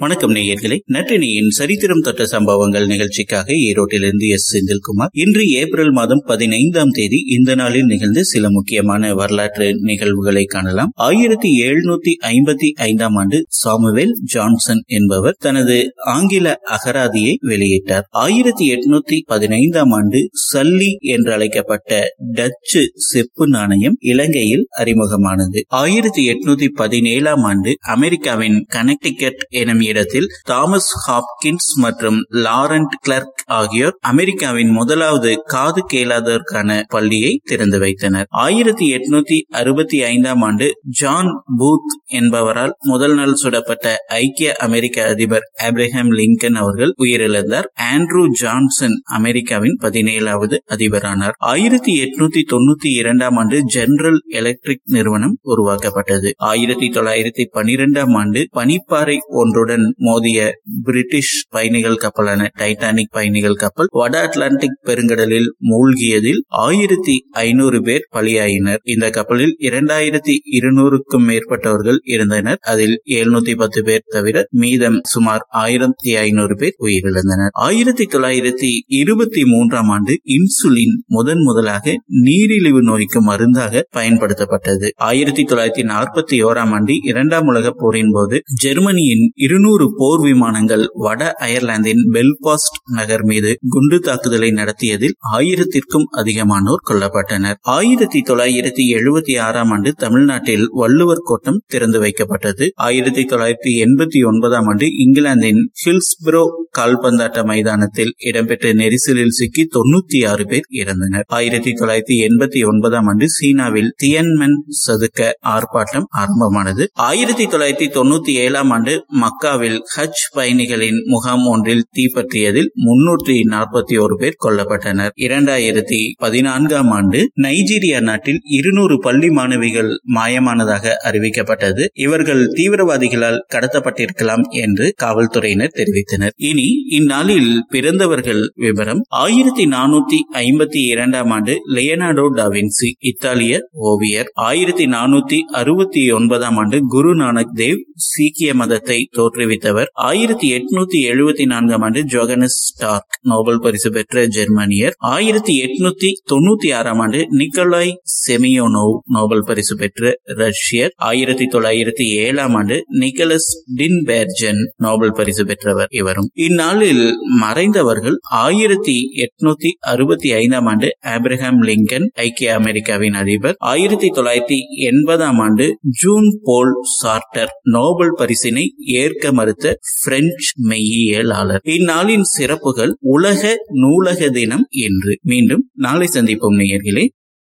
வணக்கம் நேயர்களே. நற்றினியின் சரித்திரம் தொட்ட சம்பவங்கள் நிகழ்ச்சிக்காக ஈரோட்டிலிருந்து எஸ். செந்தில்குமார். இன்று ஏப்ரல் மாதம் பதினைந்தாம் தேதி இந்த நாளில் நிகழ்ந்த சில முக்கியமான வரலாற்று நிகழ்வுகளை காணலாம். ஆயிரத்தி எழுநூத்தி ஐம்பத்தி ஐந்தாம் ஆண்டு சாமுவேல் ஜான்சன் என்பவர் தனது ஆங்கில அகராதியை வெளியிட்டார். ஆயிரத்தி எட்நூத்தி பதினைந்தாம் ஆண்டு சல்லி என்று அழைக்கப்பட்ட டச்சு செப்பு நாணயம் இலங்கையில் அறிமுகமானது. ஆயிரத்தி எட்நூத்தி பதினேழாம் ஆண்டு அமெரிக்காவின் கனெக்டிகட் எனும் இடத்தில் தாமஸ் ஹாப்கின்ஸ் மற்றும் லாரண்ட் கிளர்க் ஆகியோர் அமெரிக்காவின் முதலாவது காது கேளாதோருக்கான பள்ளியை திறந்து வைத்தனர். ஆயிரத்தி எட்நூத்தி அறுபத்தி ஐந்தாம் ஆண்டு ஜான் பூத் என்பவரால் முதல் நாள் சுடப்பட்ட ஐக்கிய அமெரிக்க அதிபர் ஆப்ரஹாம் லிங்கன் அவர்கள் உயிரிழந்தார். ஆண்ட்ரூ ஜான்சன் அமெரிக்காவின் பதினேழாவது அதிபரானார். ஆயிரத்தி எட்நூத்தி தொண்ணூத்தி இரண்டாம் ஆண்டு ஜெனரல் எலக்ட்ரிக் நிறுவனம் உருவாக்கப்பட்டது. ஆயிரத்தி தொள்ளாயிரத்தி பனிரெண்டாம் ஆண்டு பனிப்பாறை ஒன்றுடன் உடன் மோதிய பிரிட்டிஷ் பயணிகள் கப்பலான டைட்டானிக் பயணிகள் கப்பல் வட அட்லாண்டிக் பெருங்கடலில் மூழ்கியதில் ஆயிரத்தி ஐநூறு பேர் பலியாயினர். இந்த கப்பலில் இரண்டாயிரத்தி இருநூறுக்கும் மேற்பட்டவர்கள் இருந்தனர். அதில் எழுநூத்தி பத்து பேர் தவிர மீதம் சுமார் ஆயிரத்தி ஐநூறு பேர் உயிரிழந்தனர். ஆயிரத்தி தொள்ளாயிரத்தி இருபத்தி மூன்றாம் ஆண்டு இன்சுலின் முதன் முதலாக நீரிழிவு நோய்க்கு மருந்தாக பயன்படுத்தப்பட்டது. ஆயிரத்தி தொள்ளாயிரத்தி நாற்பத்தி ஓராம் ஆண்டு இரண்டாம் உலக போரின் போது ஜெர்மனியின் இருநூறு இருநூறு போர் விமானங்கள் வட அயர்லாந்தின் பெல்பாஸ்ட் நகர் மீது குண்டு தாக்குதலை நடத்தியதில் ஆயிரத்திற்கும் அதிகமானோர் கொல்லப்பட்டனர். ஆயிரத்தி தொள்ளாயிரத்தி எழுபத்தி ஆறாம் ஆண்டு தமிழ்நாட்டில் வள்ளுவர் கோட்டம் திறந்து வைக்கப்பட்டது. ஆயிரத்தி தொள்ளாயிரத்தி எண்பத்தி ஒன்பதாம் ஆண்டு இங்கிலாந்தின் ஹில்ஸ்பிரோ கால்பந்தாட்ட மைதானத்தில் இடம்பெற்ற நெரிசலில் சிக்கி தொன்னூத்தி ஆறு பேர் இறந்தனர். ஆயிரத்தி தொள்ளாயிரத்தி எண்பத்தி ஒன்பதாம் ஆண்டு சீனாவில் தியன்மென் சதுக்க ஆர்ப்பாட்டம் ஆரம்பமானது. ஆயிரத்தி தொள்ளாயிரத்தி தொண்ணூத்தி ஏழாம் ஆண்டு மக்காவில் ஹஜ் பயணிகளின் முகாம் ஒன்றில் தீப்பற்றியதில் முன்னூற்றி நாற்பத்தி ஒரு பேர் கொல்லப்பட்டனர். இரண்டாயிரத்தி பதினான்காம் ஆண்டு நைஜீரியா நாட்டில் இருநூறு பள்ளி மாணவிகள் மாயமானதாக அறிவிக்கப்பட்டது. இவர்கள் தீவிரவாதிகளால் கடத்தப்பட்டிருக்கலாம் என்று காவல்துறையினர் தெரிவித்தனர். இனி இந்நாளில் பிறந்தவர்கள் விவரம் ஆயிரத்தி நானூத்தி ஐம்பத்தி இரண்டாம் ஆண்டு லியனார்டோ டாவின்சி இத்தாலிய ஓவியர். ஆயிரத்தி நானூத்தி அறுபத்தி ஒன்பதாம் ஆண்டு குரு நானக் தேவ் சீக்கிய மதத்தை தோற்றுவித்தவர். ஆயிரத்தி எட்நூத்தி எழுபத்தி நான்காம் ஆண்டு ஜோகனஸ் ஸ்டார்க் நோபல் பரிசு பெற்ற ஜெர்மனியர். ஆயிரத்தி எட்நூத்தி தொண்ணூத்தி ஆறாம் ஆண்டு நிக்கோலாய் செமியோனோவ் நோபல் பரிசு பெற்ற ரஷ்யர். ஆயிரத்தி தொள்ளாயிரத்தி ஏழாம் ஆண்டு நிக்கலஸ் டின்பேர்ஜன் நோபல் பரிசு பெற்றவர் இவரும். இந்நாளில் மறைந்தவர்கள் ஆயிரத்தி எட்நூத்தி அறுபத்தி ஐந்தாம் ஆண்டு ஆப்ரஹாம் லிங்கன் ஐக்கிய அமெரிக்காவின் அதிபர். ஆயிரத்தி தொள்ளாயிரத்தி எண்பதாம் ஆண்டு ஜூன் போல் சார்டர் நோபல் பரிசினை ஏற்க மறுத்த பிரெஞ்சு மெய்யியலாளர். இந்நாளின் சிறப்புகள் உலக நூலக தினம் என்று மீண்டும் நாளை சந்திப்போம் நேயர்களே.